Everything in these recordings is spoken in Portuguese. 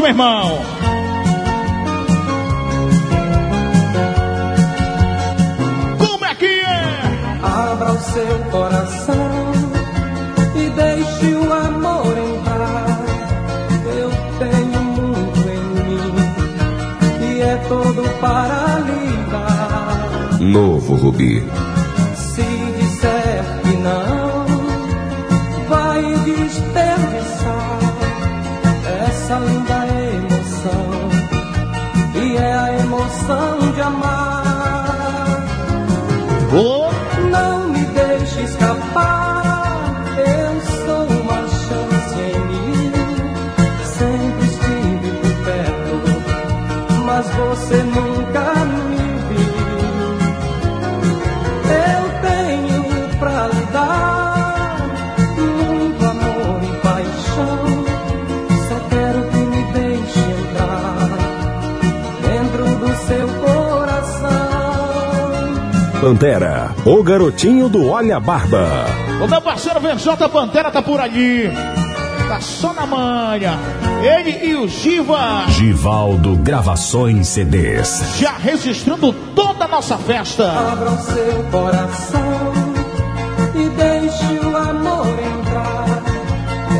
meu irmão. Como é que é? Abra o seu coração e deixe o amor entrar. Eu tenho muito em mim e é todo para lhe dar. Novo Rubi. Pantera, o garotinho do Olha Barba. o meu parceiro VJ Pantera tá por ali. Tá só na manha. Ele e o Giva Givaldo Gravações CDs. já registrando toda a nossa festa. Abra o seu coração e deixe o amor entrar.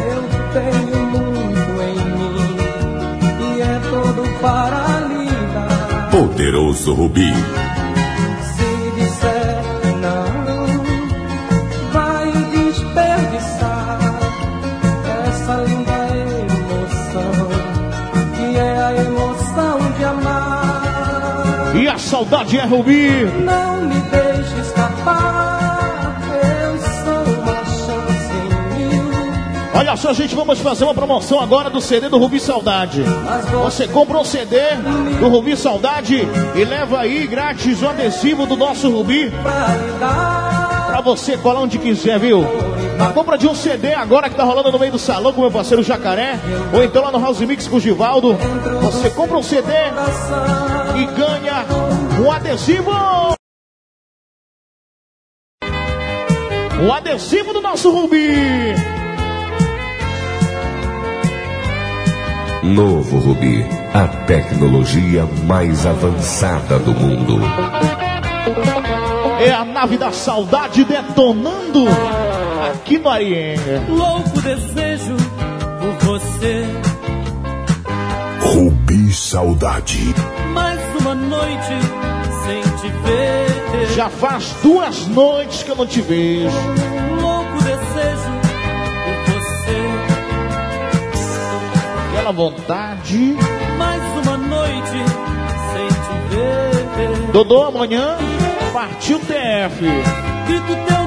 Eu tenho muito em mim e é todo para lhe dar. Poderoso Rubi. Saudade é Rubi. Não me deixe escapar, eu sou uma chance em mim. Olha só, gente, vamos fazer uma promoção agora do CD do Rubi Saudade. Você compra um CD do Rubi Saudade e leva aí grátis o adesivo do nosso Rubi pra pra você colar onde quiser, viu? Na compra de um CD agora que tá rolando no meio do salão com meu parceiro Jacaré, ou então lá no House Mix com o Givaldo, você compra um CD e ganha um adesivo. O adesivo do nosso Rubi. Novo Rubi. A tecnologia mais avançada do mundo. É a nave da saudade detonando aqui no Arienga. Louco desejo por você, Rubi Saudade. mais uma noite sem te ver. Já faz duas noites que eu não te vejo. Louco desejo por você, Aquela vontade. mais uma noite sem te ver. Dodô, amanhã partiu TF. Grito teu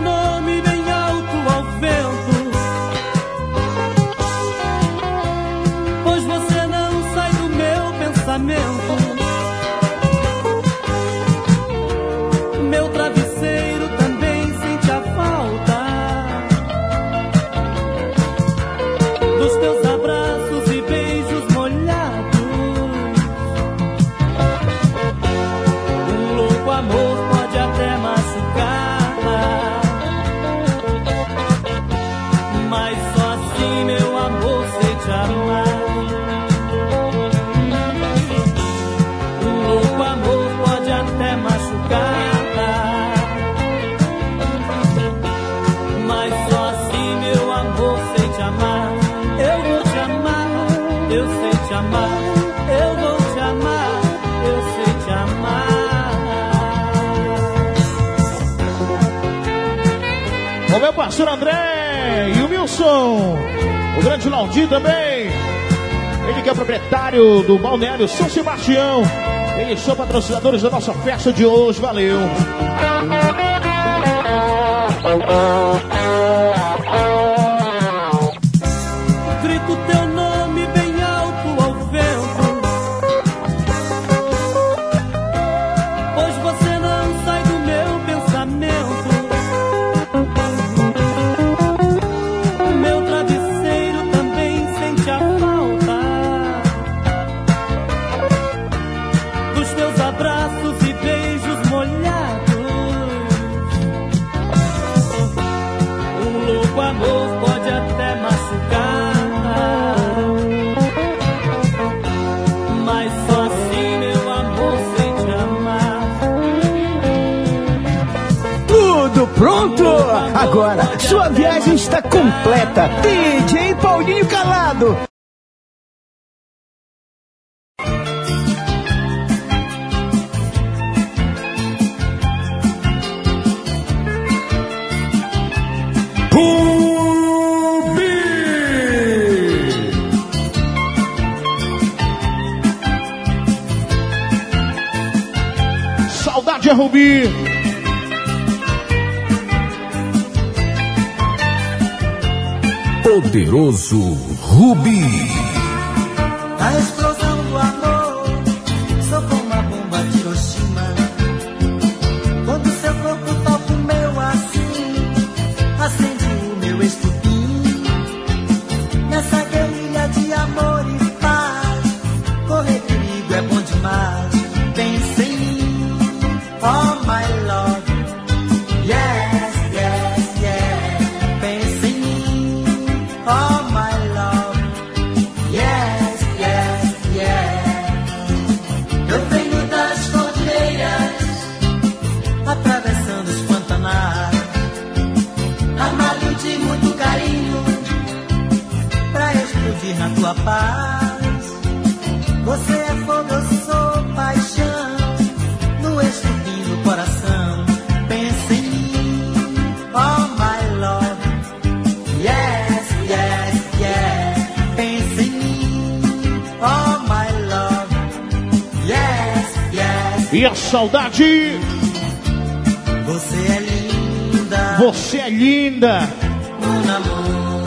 Parceiro André e o Wilson. O grande Laudir também. Ele que é proprietário do Balneário São Sebastião. Eles são patrocinadores da nossa festa de hoje. Valeu. Saudade, Você é linda, você é linda.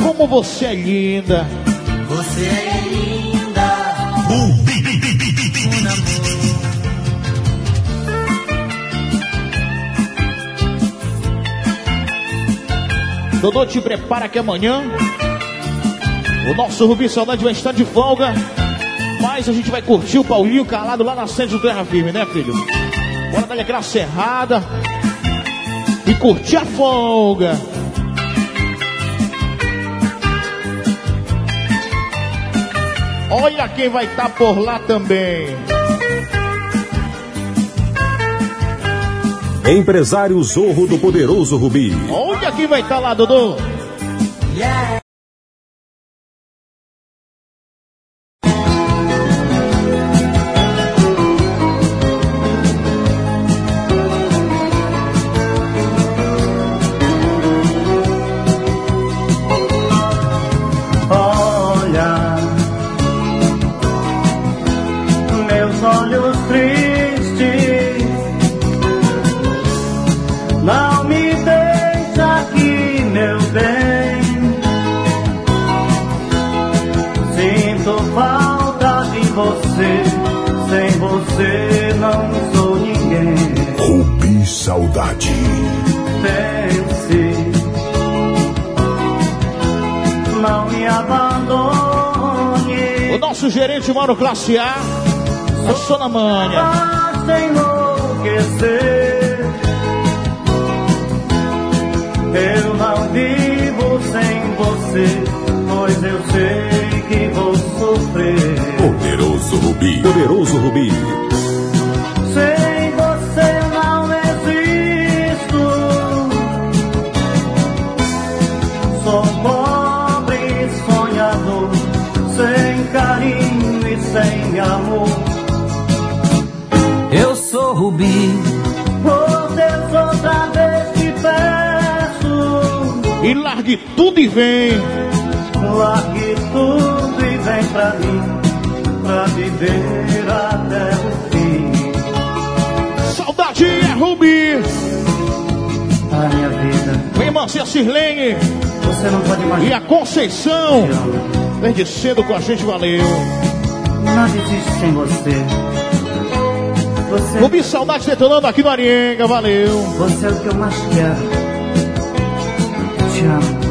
Como você é linda. Você é linda, amour. Dodô, te prepara que amanhã o nosso Rubi Saudade vai estar de folga. Mas a gente vai curtir o Paulinho calado lá na sede do Terra Firme, né, filho? Bora dar aquela serrada e curtir a folga. Olha quem vai estar por lá também. Empresário Zorro do Poderoso Rubi. Olha quem vai estar lá, Dodô. Yeah. Nosso gerente Mauro Classe A. Passou na manha. Basta enlouquecer. Eu não vivo sem você, pois eu sei que vou sofrer. Poderoso Rubi. Poderoso Rubi. Sem Deus, outra vez te peço. E largue tudo e vem. Largue tudo e vem pra mim, pra viver até o fim. Saudade é Rubi. A minha vida, Vem, irmã Cia Sirlene. você não pode E imaginar. a Conceição. Desde cedo com a gente, valeu. Não existe sem você. Você, Rubi Saudade detonando aqui no Arenga, valeu. você é o que eu mais quero. Te amo.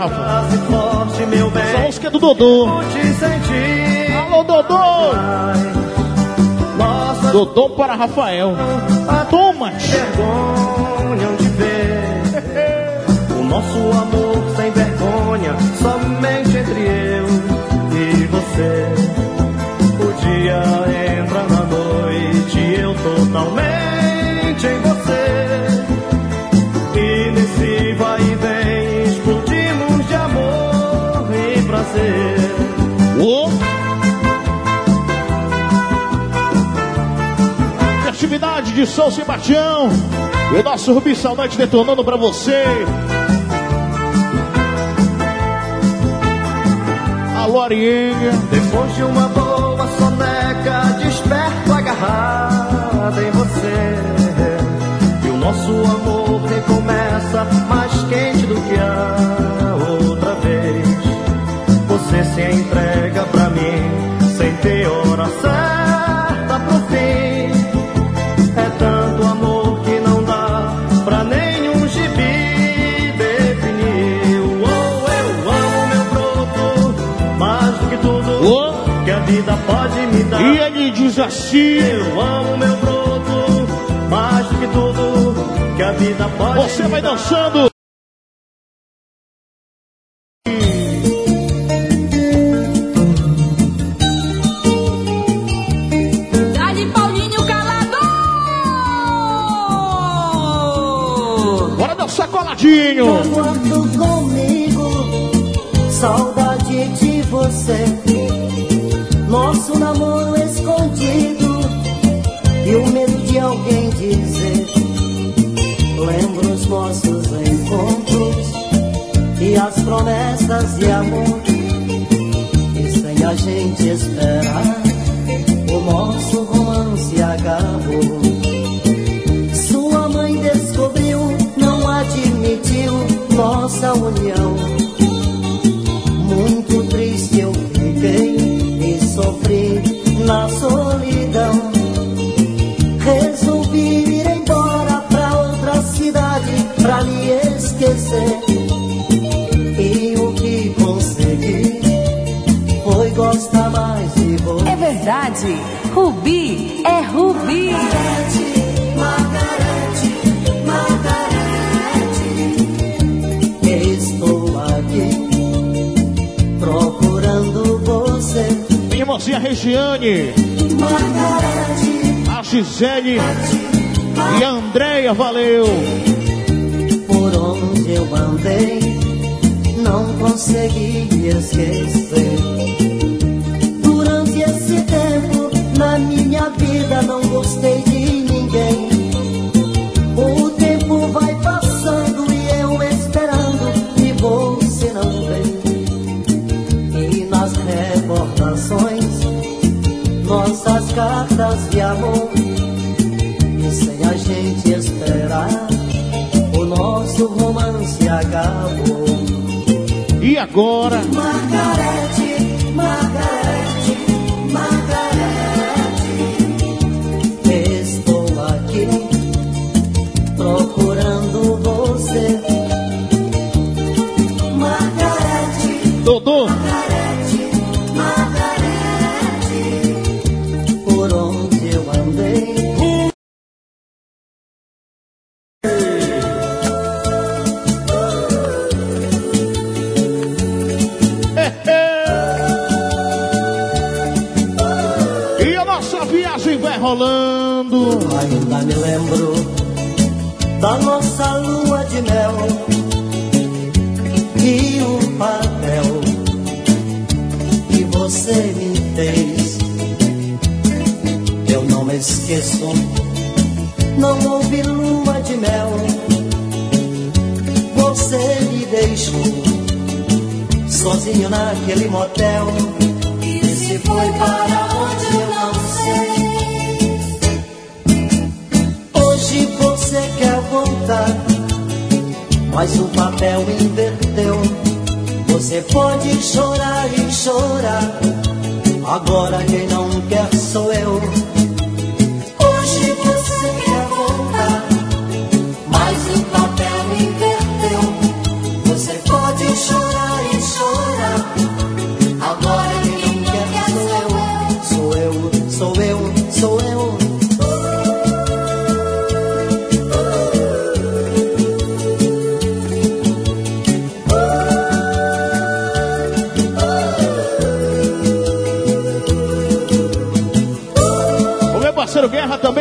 Rafa? Forte, meu bem. Essa música é do Dodô. Alô, Dodô! Nossa, Dodô para Rafael. Thomas! vergonham de ver o nosso amor sem vergonha, somente entre eu e você. O dia entra na noite, eu totalmente de São Sebastião. E o nosso Rubi Saudade detonando pra você. Alô, Arienga. Depois de uma boa soneca, desperto agarrada em você. E o nosso amor recomeça mais quente do que a outra vez. Você se entrega vida pode me dar. E ele diz assim. Eu amo meu broto, mais do que tudo que a vida pode Você vai dançando. O nosso romance acabou. Sua mãe descobriu, não admitiu nossa união. Verdade, Rubi é Rubi. Margarete, Margarete, estou aqui procurando você. Minha irmãzinha Regiane, Margarete, a Gisele e a Andréia, valeu. por onde eu andei, não consegui me esquecer. Vida, não gostei de ninguém. O tempo vai passando e eu esperando e você não vem. E nas recordações, nossas cartas de amor. E sem a gente esperar, o nosso romance acabou. E agora? Margarete,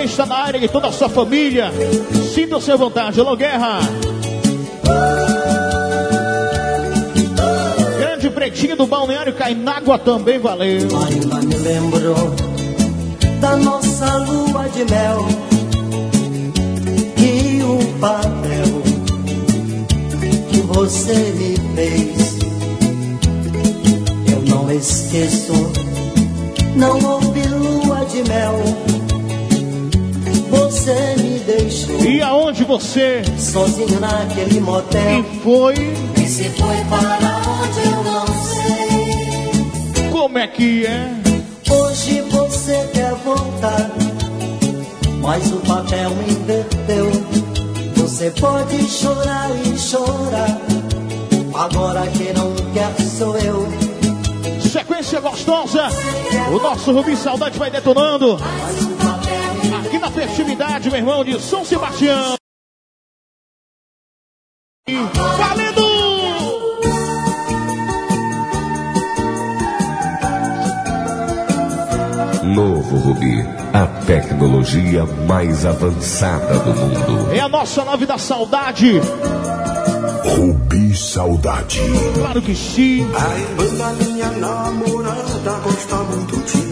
está na área e toda a sua família. Sinta-se à vontade. Alô, Guerra. Grande pretinho do balneário Cainágua também valeu. Ainda me lembrou da nossa lua de mel e o papel que você me fez. Eu não esqueço, não houve lua de mel. Você me deixou E aonde você sozinho naquele motel. e foi? E se foi para onde eu não sei. Como é que é? Hoje você quer voltar, mas o papel inverteu. Você pode chorar e chorar, agora quem não quer sou eu. Sequência gostosa. O nosso Rubi Saudade vai detonando. Festividade, meu irmão, de São Sebastião. Valendo! Novo Rubi, a tecnologia mais avançada do mundo. É a nossa nave da saudade. Rubi Saudade. Claro que sim. A irmã da minha namorada gosta muito de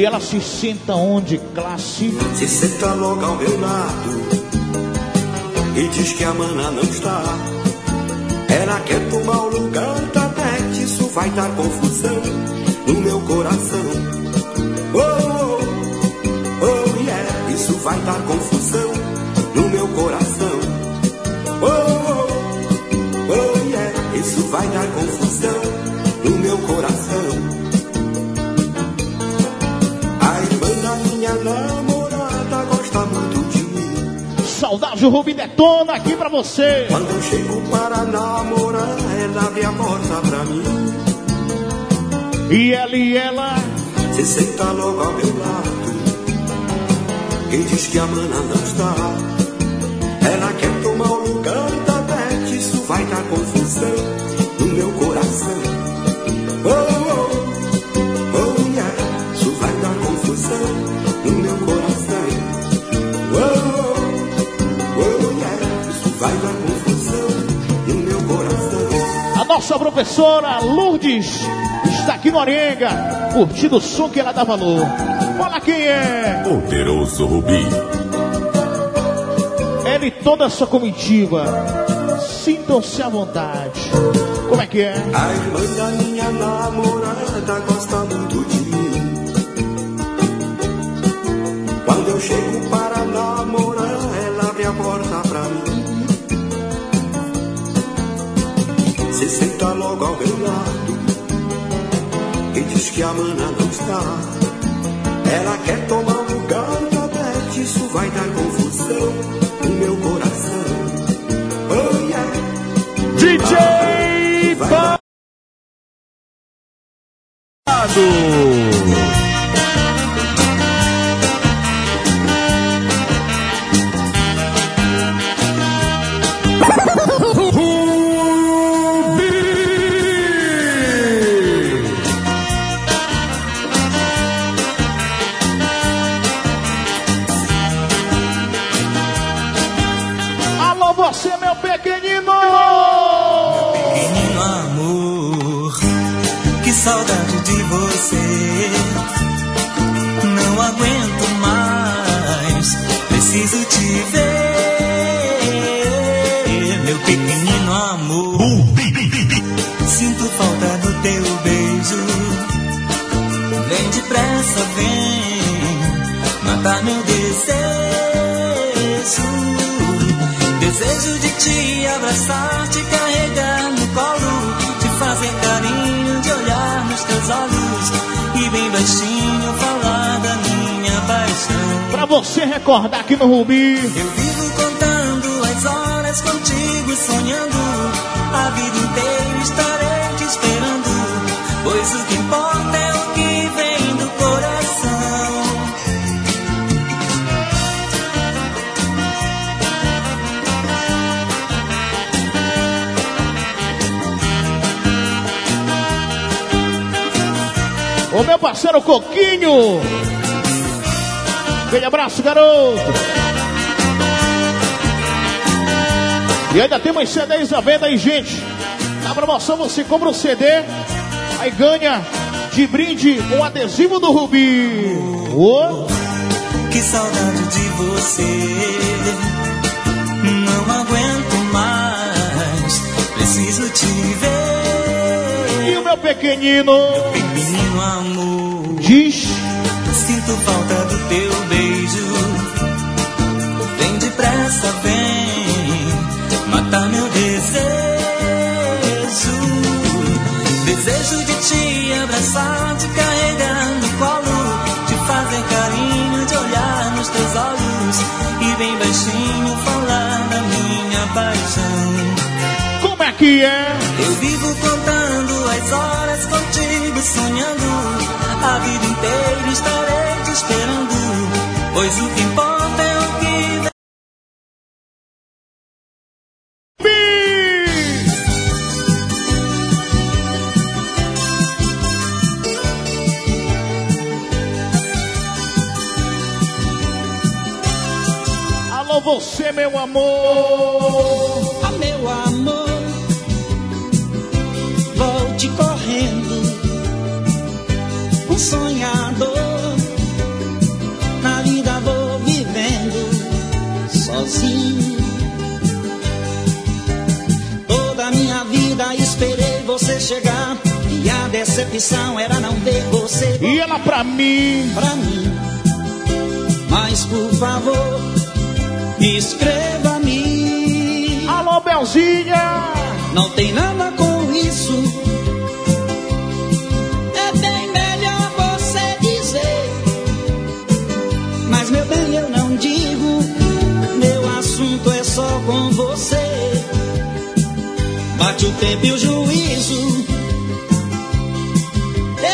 E ela se senta onde? Classe. Se senta logo ao meu lado e diz que a mana não está. Ela quer tomar o lugar da Beth, isso vai dar confusão no meu coração. Oh, oh, oh, yeah, isso vai dar confusão no meu coração. Oh, oh, oh, yeah, isso vai dar confusão no meu coração. O Rubi detona aqui pra você. Quando eu chego para namorar, ela abre a porta pra mim. E ela e ela. Se senta logo ao meu lado. Quem diz que a mana não está? Ela quer tomar o lugar da Beth, isso vai dar confusão nossa professora Lourdes está aqui no Arenga, curtindo o som que ela dá valor. Olha quem é! Poderoso Rubi. Ela e toda a sua comitiva. Sintam-se à vontade. Como é que é? A irmã da minha namorada gosta muito Se senta logo ao meu lado e diz que a mana não está. Ela quer tomar o lugar da Beth, isso vai dar confusão no meu coração. Oh yeah. DJ Pra você recordar aqui no Rubi. Eu vivo contando as horas contigo, sonhando. A vida inteira estarei te esperando. Pois o que importa é o que vem do coração. O meu parceiro Coquinho. Aquele abraço, garoto. E ainda tem mais CDs à venda aí, gente. Na promoção você compra um CD, aí ganha de brinde um adesivo do Rubi. Oh. Que saudade de você. Não aguento mais. Preciso te ver. E o meu pequenino? Pequenino amor. Diz. Sinto falta do teu beijo. Vem depressa, vem matar meu desejo. Desejo de te abraçar, te carregar no colo, te fazer carinho, de olhar nos teus olhos e bem baixinho falar da minha paixão. Como é que é? Eu vivo contando as horas contigo, sonhando. A vida inteira estarei te esperando, pois o que importa é o que Alô, você, meu amor. Chegar. E a decepção era não ver você. E ela pra mim, pra mim. Mas por favor, escreva-me. Alô, Belzinha! Não tem nada com isso. É bem melhor você dizer. Mas meu bem, eu não digo. Meu assunto é só com você. Bate o tempo e o juízo.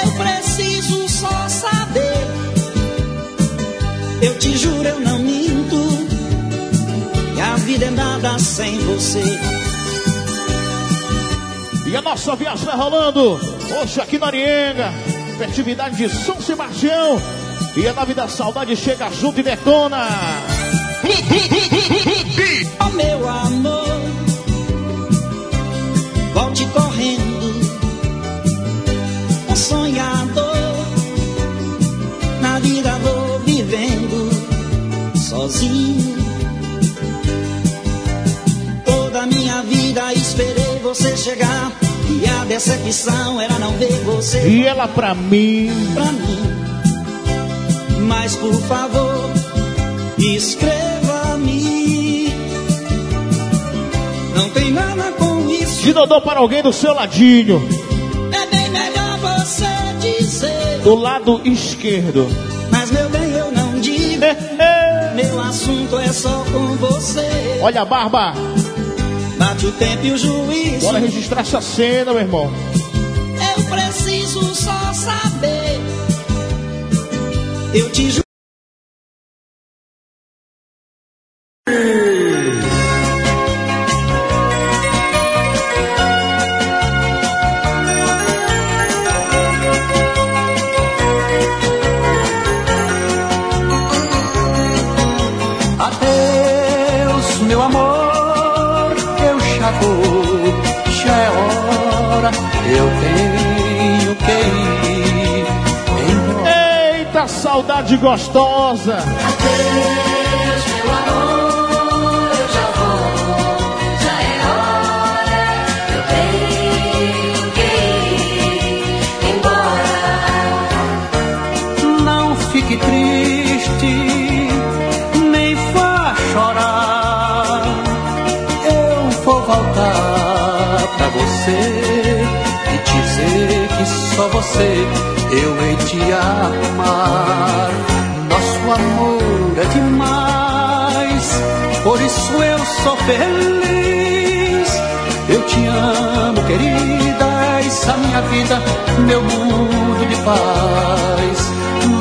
Eu preciso só saber. Eu te juro, eu não minto. E a vida é nada sem você. E a nossa viagem vai rolando. Hoje aqui na Arienga. Festividade de São Sebastião. E a nave da saudade chega junto e detona. Oh, meu amor, volte correndo. Um sonhador, na vida vou vivendo sozinho. Toda a minha vida esperei você chegar. E a decepção era não ver você. E ela pra mim, pra mim. Mas por favor, escreva-me. De Dodô para alguém do seu ladinho. É bem melhor você dizer. Do lado esquerdo. Mas meu bem, eu não digo. meu assunto é só com você. Olha a barba. Bate o tempo e o juízo. Bora registrar essa cena, meu irmão. Eu preciso só saber. Eu te juro. Saudade gostosa. Só você eu hei de amar. Nosso amor é demais, por isso eu sou feliz. Eu te amo, querida, essa minha vida, meu mundo de paz.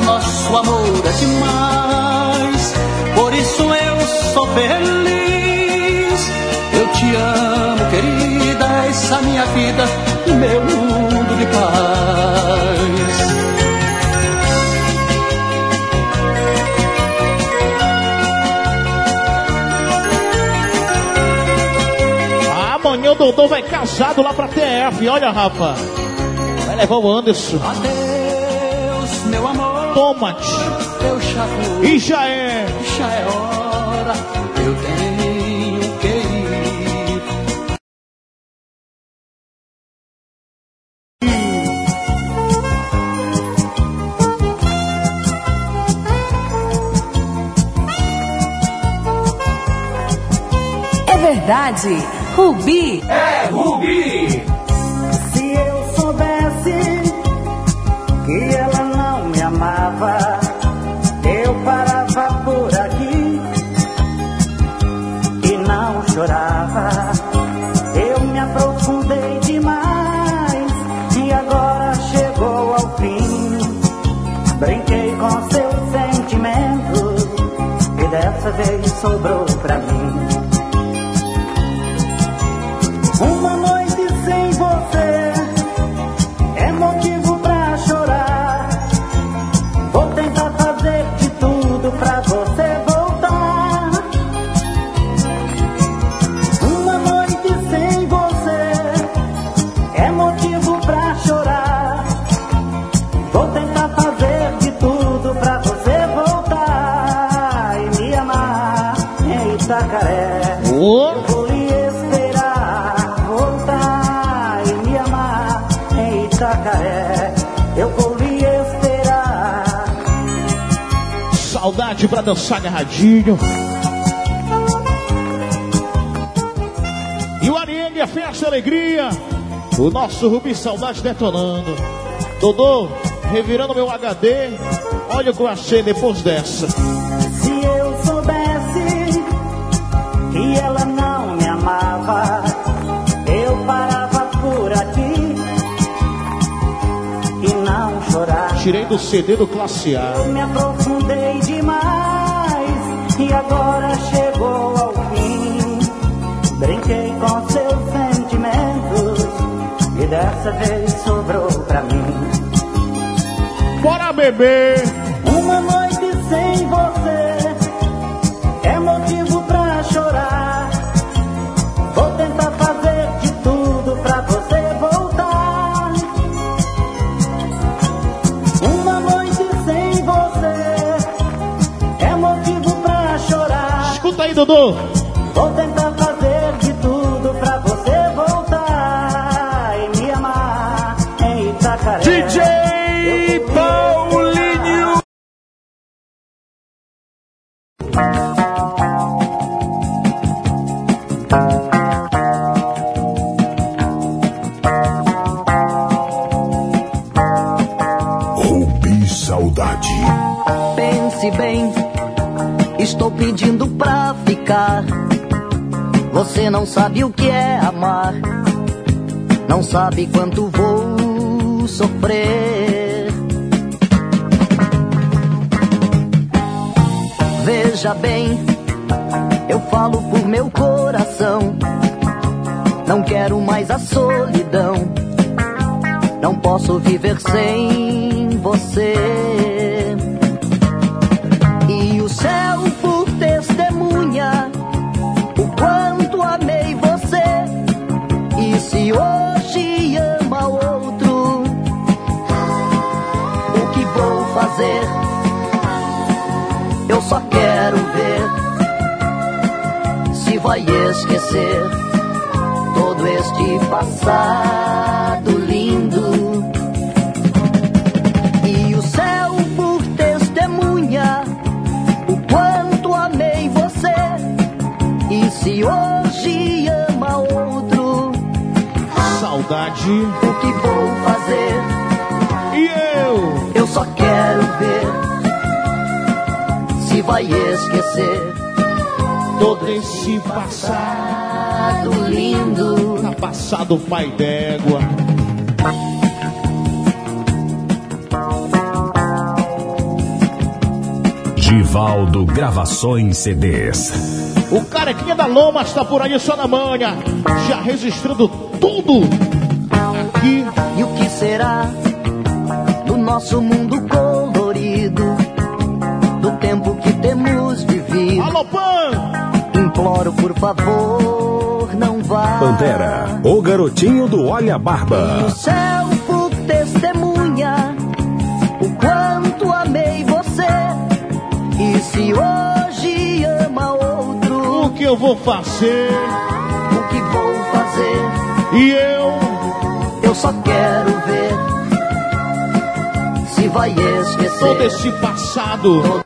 Nosso amor é demais, por isso eu sou feliz. Eu te amo, querida, essa minha vida, meu mundo de paz. Ah, amanhã o Dodô vai casado lá pra TF, olha, Rafa. Vai levar o Anderson. Adeus, meu amor. Toma-te. E já é. Já é hora Verdade. Rubi. É Rubi. Se eu soubesse que ela não me amava, eu parava por aqui e não chorava. Eu me aprofundei demais e agora chegou ao fim. Brinquei com seus sentimentos e dessa vez sobrou Saudade pra dançar agarradinho. E o Ariane, a festa e alegria. O nosso Rubi Saudade detonando. Dodô, revirando meu HD. Olha o que eu achei depois dessa. Se eu soubesse que ela não me amava, eu parava por aqui e não chorava. Tirei do CD do Classe A. Eu me aprofundei e agora chegou ao fim. Brinquei com seus sentimentos e dessa vez sobrou pra mim. Bora beber! Uma noite chorar. Não sabe quanto vou sofrer. Veja bem, eu falo por meu coração. Não quero mais a solidão. Não posso viver sem você. Só quero ver se vai esquecer todo este passado lindo. E o céu por testemunha o quanto amei você. E se hoje ama outro, Saudade. o que vou fazer? E eu? Eu só quero ver vai esquecer Todo esse passado lindo. Tá passado pai d'égua. Givaldo Gravações CDs. O carequinha da Loma está por aí só na manha. Já registrando tudo aqui. E o que será do nosso mundo Imploro, por favor, não vai. Pantera, o garotinho do Olha Barba. O céu por testemunha o quanto amei você. E se hoje ama outro, O que eu vou fazer? o que vou fazer? E eu? Eu só quero ver se vai esquecer. Todo esse passado.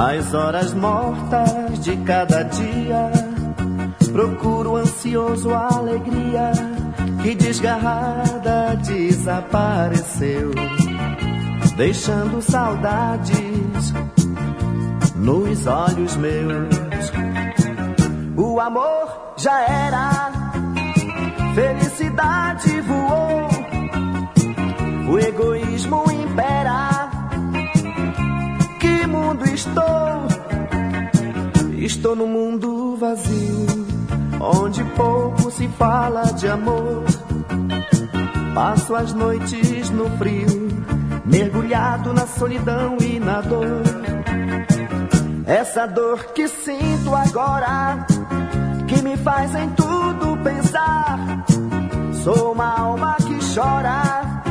Nas horas mortas de cada dia, procuro ansioso a alegria que desgarrada desapareceu, deixando saudades nos olhos meus. O amor já era, felicidade voou, o egoísmo impera mundo estou? Estou num mundo vazio, onde pouco se fala de amor. Passo as noites no frio, mergulhado na solidão e na dor. Essa dor que sinto agora, que me faz em tudo pensar. Sou uma alma que chora,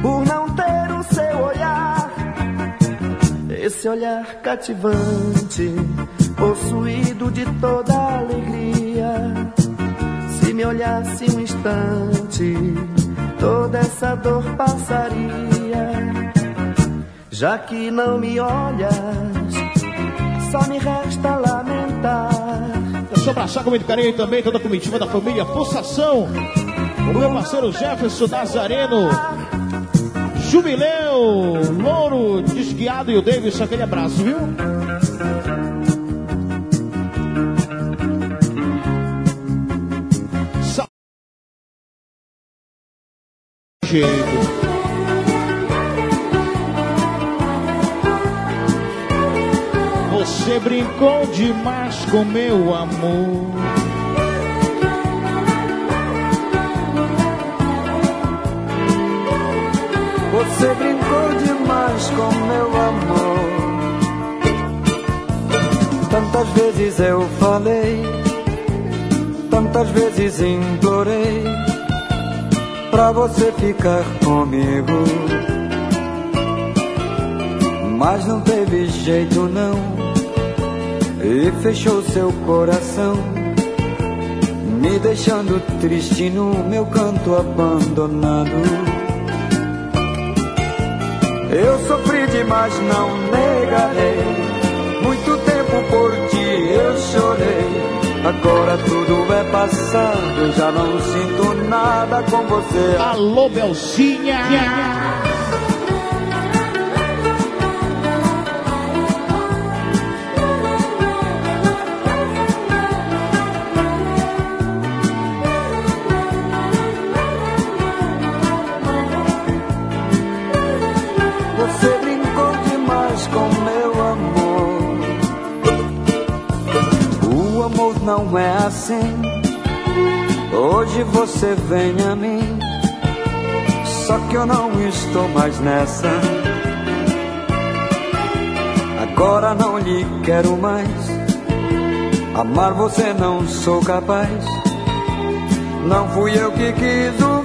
por não ter Esse olhar cativante, possuído de toda alegria. Se me olhasse um instante, toda essa dor passaria. Já que não me olhas, só me resta lamentar. Deixa eu abraçar com muito carinho também toda a comitiva da família Pulsação. O meu parceiro Jefferson Nazareno. Jubileu, Louro, E o Davidson, aquele abraço, viu? Jeito. Você brincou demais com meu amor. Você brincou demais com meu amor. Tantas vezes eu falei, tantas vezes implorei pra você ficar comigo. Mas não teve jeito não. E fechou seu coração, me deixando triste no meu canto abandonado. Eu sofri demais, não negarei. Muito tempo por ti eu chorei. Agora tudo é passado, já não sinto nada com você. Alô, Belcinha! Amor não é assim. Hoje você vem a mim. Só que eu não estou mais nessa. Agora não lhe quero mais. Amar você não sou capaz. Não fui eu que quis o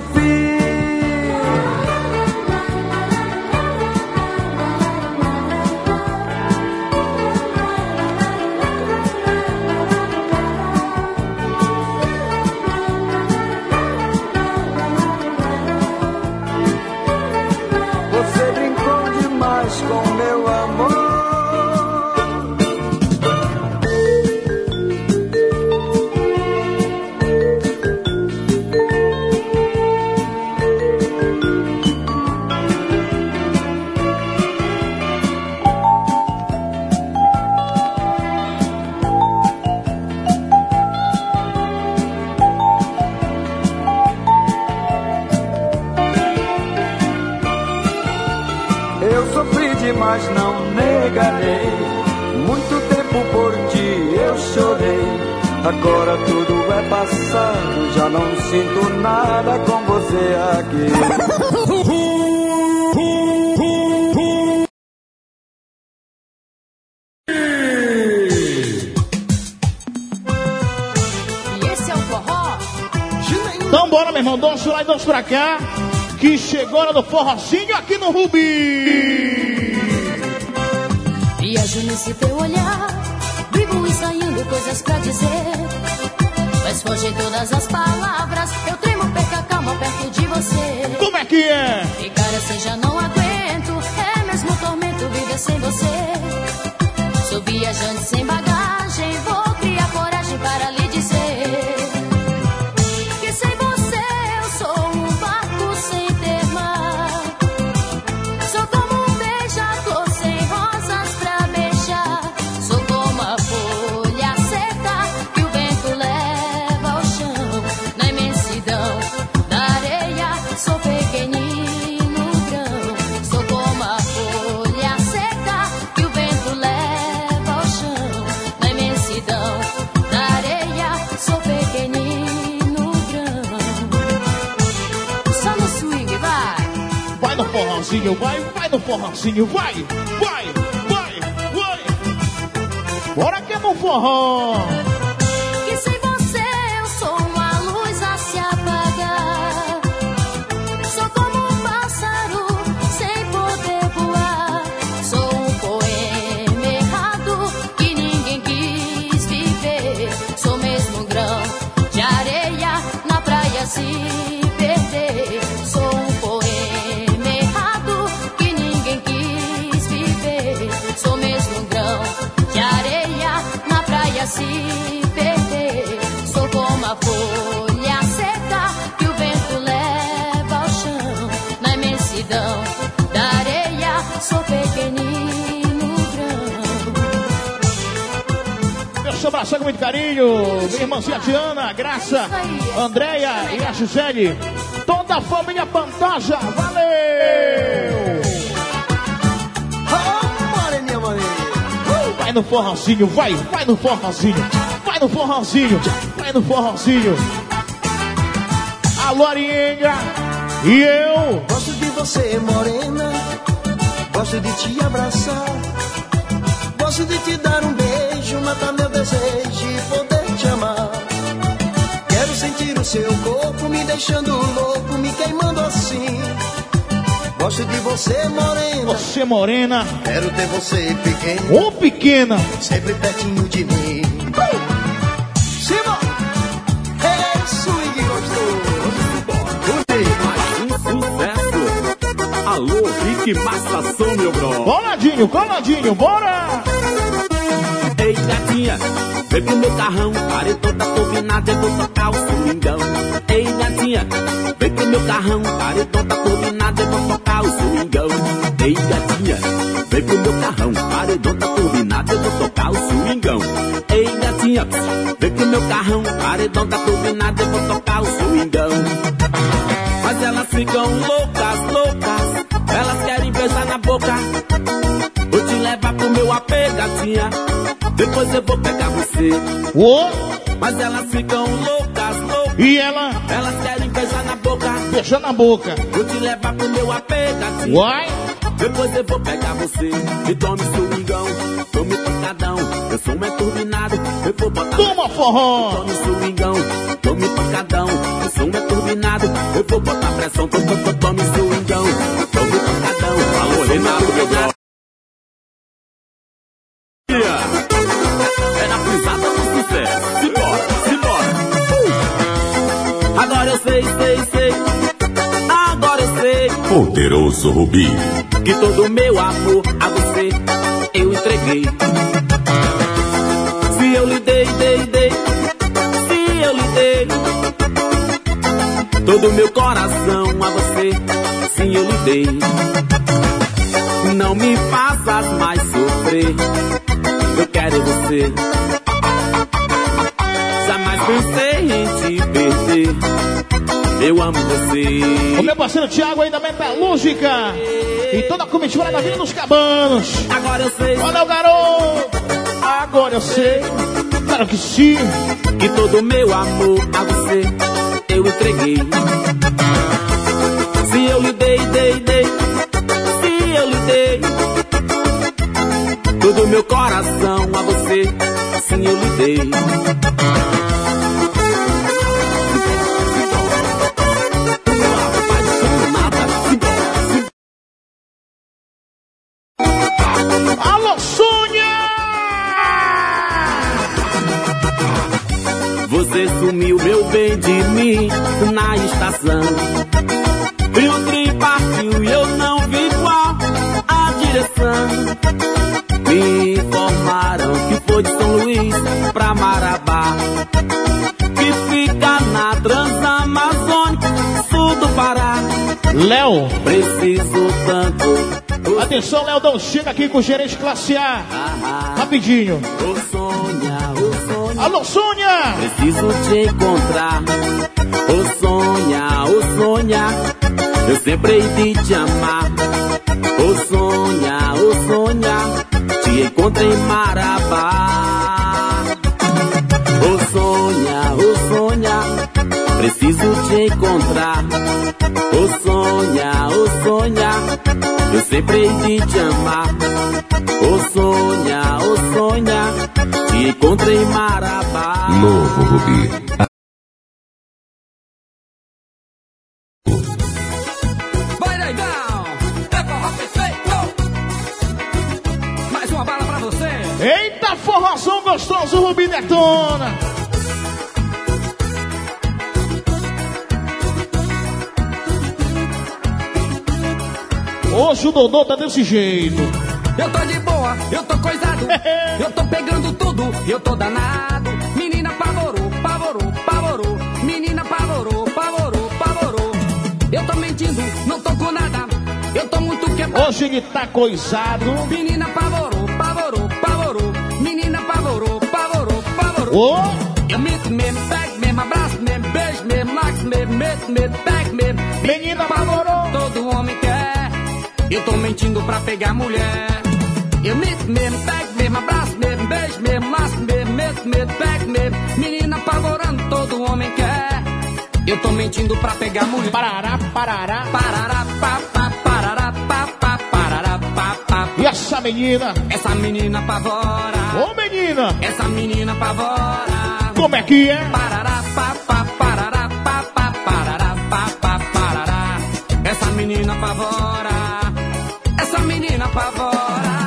Bora, meu irmão, dois lá e dois pra cá. Que chegou a hora do forrocinho aqui no Rubi. Viajo nesse teu olhar, vivo ensaiando coisas pra dizer. Mas fogem todas as palavras, eu tremo, perco a calma perto de você. Como é que é? Ficar assim já não aguento, é mesmo tormento viver sem você. Sou viajante sem bagagem, vai, vai no forrozinho, vai, vai, vai, vai. Bora que é no forró. Abraçar com muito carinho. Minha irmãzinha Tiana, a Graça, a Andréia e a Gisele. Toda a família Pantoja, valeu! Moreninha, moreninha. Vai no forrozinho, vai, vai no forrozinho, vai no forrozinho, vai no forrozinho. Alô, Arienga, e eu? Gosto de você, morena. Gosto de te abraçar. Gosto de te dar um matar meu desejo e poder te amar. Quero sentir o seu corpo me deixando louco, me queimando assim. Gosto de você, morena. Você, morena, Quero ter você pequena, ou pequena. sempre pertinho de mim. Simba! É swing gostoso. Sucesso! Alô, Rick Massação, meu bro. Coladinho, coladinho, bora! Gatinha, vem meu carrão, paredão tá turbinado, eu vou tocar o swingão. Ei, gatinha, vem pro meu carrão, paredão tá turbinado, eu vou tocar o swingão. Ei, gatinha, vem pro meu carrão, paredão tá turbinado, eu vou tocar o swingão. Ei, gatinha, vem pro meu carrão, paredão tá turbinado, eu vou tocar o swingão. Mas elas ficam loucas, loucas, elas querem beijar na boca. Vou te levar pro meu AP, gatinha. Depois eu vou pegar você. Mas elas ficam loucas, loucas. E ela? Elas querem beijar na boca. Beijar na boca. Vou te levar pro meu AP, gatinha. Uai. Depois eu vou pegar você. E tome swingão, tome pancadão. Eu sou um turbinado, eu vou botar. Toma forró. Tome swingão, tome pancadão. Eu sou um turbinado, eu vou botar pressão. Tome, tome, tome swingão, tome pancadão. Alô, Renato, meu. É Poderoso Rubi. que todo meu amor a você eu entreguei. Se eu lhe dei, dei, dei. Se eu lhe dei. Todo meu coração a você, sim eu lhe dei. Não me faças mais sofrer. Eu quero você. Jamais pensei em te perder. Eu amo você. O meu parceiro Thiago aí da Metalúrgica. E toda a comitiva da Vila dos Cabanos. Agora eu sei. Olha o garoto. Agora eu sei. Claro que sim. E todo meu amor a você eu entreguei. Se eu lhe dei, dei, dei. Se eu lhe dei. Todo meu coração a você, sim eu lhe dei. Léo, chega aqui com o gerente classe A. Rapidinho. Ô Sônia, ô Sônia. Alô, Sônia! Preciso te encontrar. Ô Sônia, ô Sônia. Eu sempre hei de te amar. Ô Sônia, ô Sônia. Te encontro em Marabá. Ô Sônia, ô Sônia. Preciso te encontrar. Eu sempre hei de te amar. Ô Sônia, ô Sônia. Te encontro em Marabá. Novo Rubi. É forró perfeito! Mais uma bala pra você! Eita, forrozão gostoso, Rubi Detona! Hoje o Dodô tá desse jeito. Eu tô de boa, eu tô coisado, eu tô pegando tudo, eu tô danado. Menina pavorou, pavorou, pavorou. Menina pavorou, pavorou, pavorou. Eu tô mentindo, não tô com nada. Eu tô muito quebrado. Hoje ele tá coisado. Menina pavorou, pavorou, pavorou. Menina pavorou, pavorou, pavorou. Ô! Eu meto mesmo, pego mesmo, abraço mesmo, beijo mesmo, lax mesmo, meto mesmo, pego mesmo. Menina pavorou. Todo homem quer. Eu tô mentindo pra pegar mulher. Eu meto mesmo, pego mesmo, abraço mesmo, beijo mesmo, laço mesmo, meto mesmo, pego mesmo. Menina apavorando, todo homem quer. Eu tô mentindo pra pegar mulher. Parará, parará. Parará, pá, pá, parará, pá, pá, parará, pá, pá. E essa menina? Essa menina apavora. Ô menina! Essa menina apavora. Como é que é? Parará, pá, pá, parará, pá, pá, parará, pá, pá, parará. Essa menina apavora. Apavora.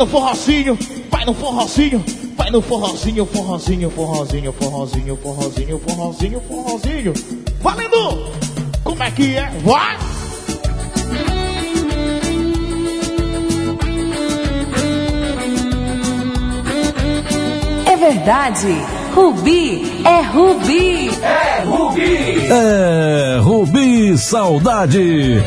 No forrozinho, vai no forrozinho, vai no forrozinho, forrozinho, forrozinho, forrozinho, forrozinho, forrozinho, forrozinho. Valendo! Como é que é? Vai! É verdade. Rubi é Rubi. É Rubi. É Rubi Saudade.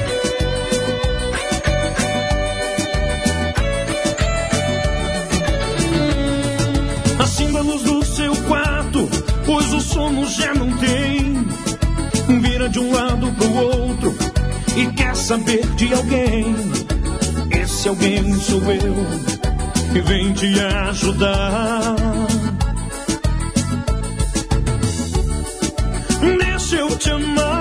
Acenda a luz do seu quarto, pois o sono já não tem. Vira de um lado pro outro e quer saber de alguém. Esse alguém sou eu e vem te ajudar. Deixa eu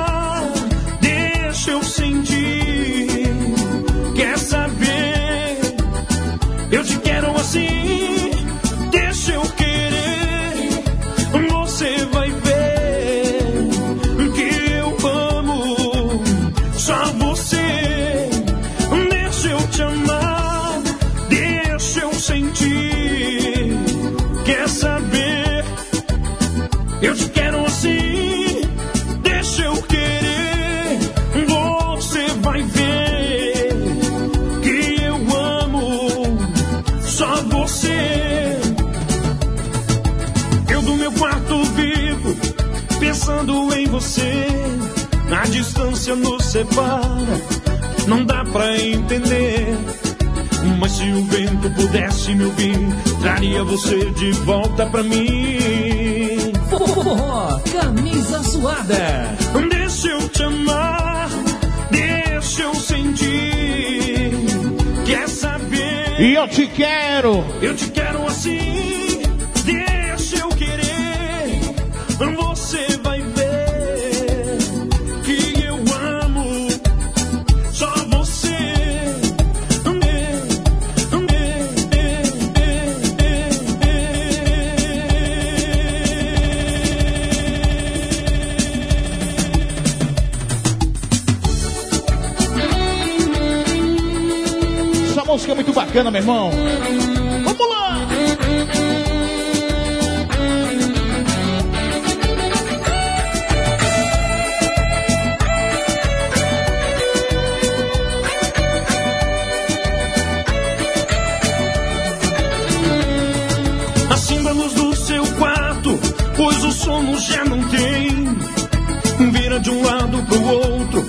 você, a distância nos separa, não dá pra entender. Mas se o vento pudesse me ouvir, traria você de volta pra mim. Forró, camisa suada. Deixa eu te amar, deixa eu sentir. Quer saber? E eu te quero. Eu te quero assim. Muito bacana, meu irmão. Vamos lá! Acenda a luz do seu quarto, pois o sono já não tem. Vira de um lado pro outro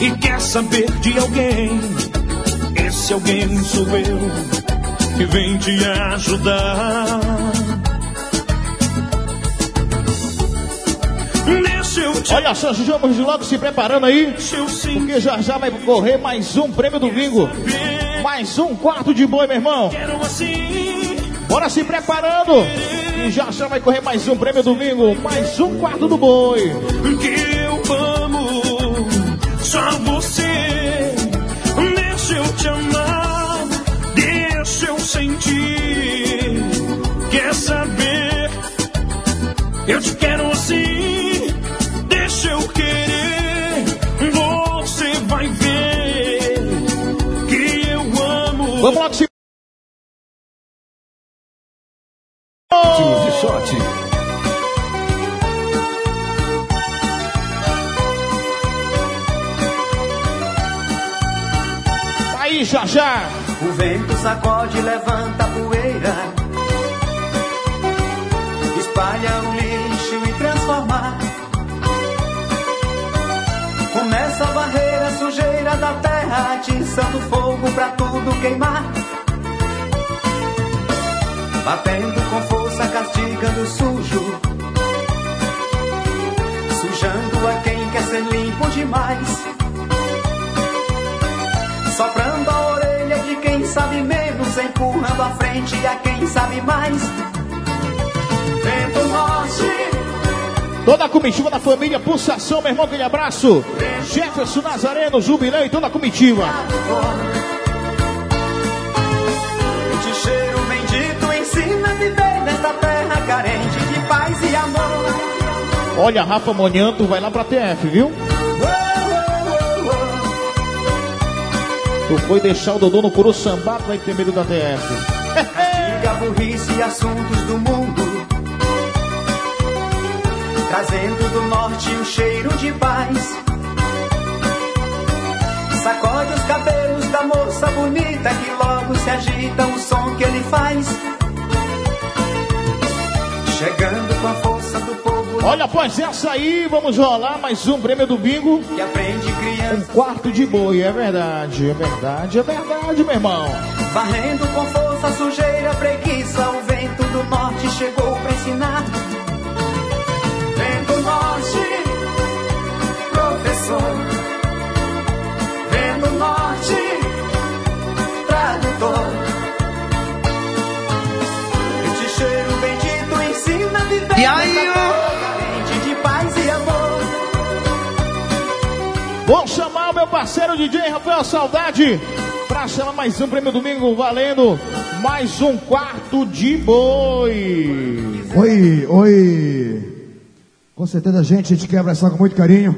e quer saber de alguém. Esse alguém sou eu que vem te ajudar. Olha só, estamos logo se preparando aí. Porque já já vai correr mais um prêmio domingo. Mais um quarto de boi, meu irmão. assim. Bora se preparando. E já já vai correr mais um prêmio domingo. Mais um quarto do boi. que eu amo já já. O vento sacode, levanta a poeira, espalha o lixo e transforma. Começa a varrer a sujeira da terra, atiçando fogo pra tudo queimar. Batendo com força, castigando o sujo, sujando a quem quer ser limpo demais. Empurrando a frente a quem sabe mais. Vento norte, Toda a comitiva da família Pulsação, meu irmão, aquele abraço. Jefferson Nazareno, Jubileu e toda a comitiva. de cheiro bendito, ensina a viver nesta terra carente de paz e amor. Olha, Rafa Monhanto vai lá pra TF, viu? Tu foi deixar o Dodô no Curu Sambá, tu vai ter medo da TF. Castiga a burrice e assuntos do mundo. Trazendo do norte o cheiro de paz. Sacode os cabelos da moça bonita que logo se agita o som que ele faz. Chegando com a força do povo Olha, após essa aí, vamos rolar mais um prêmio do bingo. que aprende Um criança. quarto de boi, é verdade, é verdade, é verdade, meu irmão. Varrendo com força a sujeira, preguiça, o vento do norte chegou pra ensinar. E aí, e amor. Vou chamar o meu parceiro DJ Rafael Saudade pra chamar mais um prêmio domingo valendo mais um quarto de boi. Oi, oi. Com certeza a gente, a gente quer abraçar com muito carinho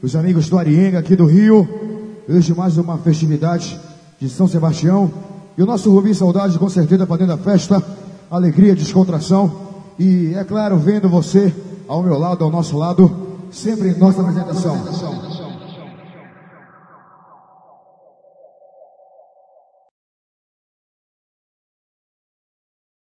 os amigos do Arienga aqui do Rio. Hoje mais uma festividade de São Sebastião. E o nosso Rubi Saudade com certeza para dentro da festa. Alegria, descontração. E é claro, vendo você ao meu lado, ao nosso lado, sempre em nossa apresentação.